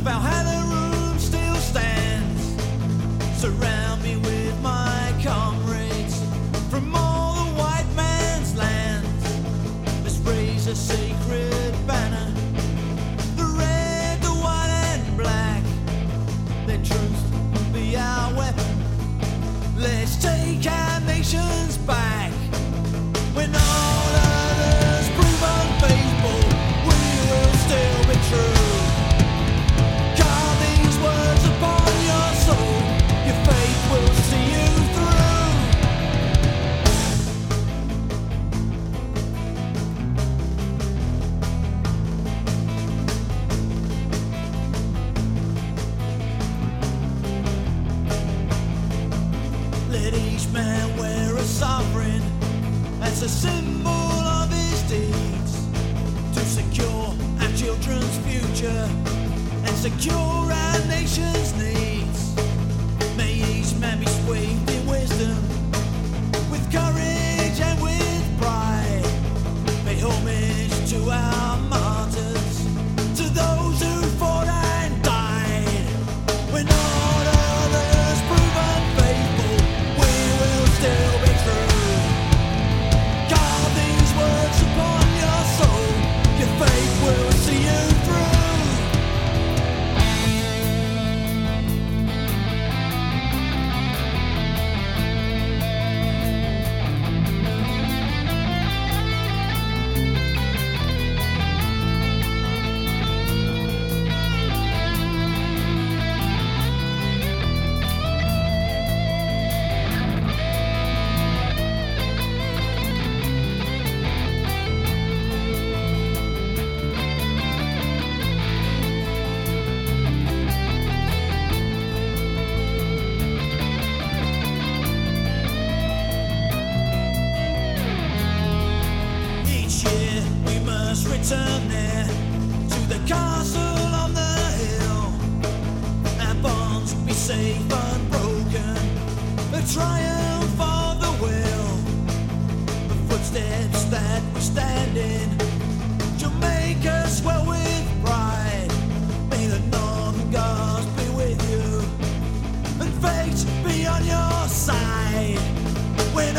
about how the room still stands. Surround me with my comrades from all the white man's lands. Let's raise a sacred banner, the red, the white, and black. Their truth. Let each man wear a sovereign as a symbol of his deeds to secure our children's future and secure our nation's Must return there to the castle on the hill. Our bonds be safe unbroken, the triumph of the will. The footsteps that we stand in to make us well with pride. May the Northern gods be with you, and fate be on your side. When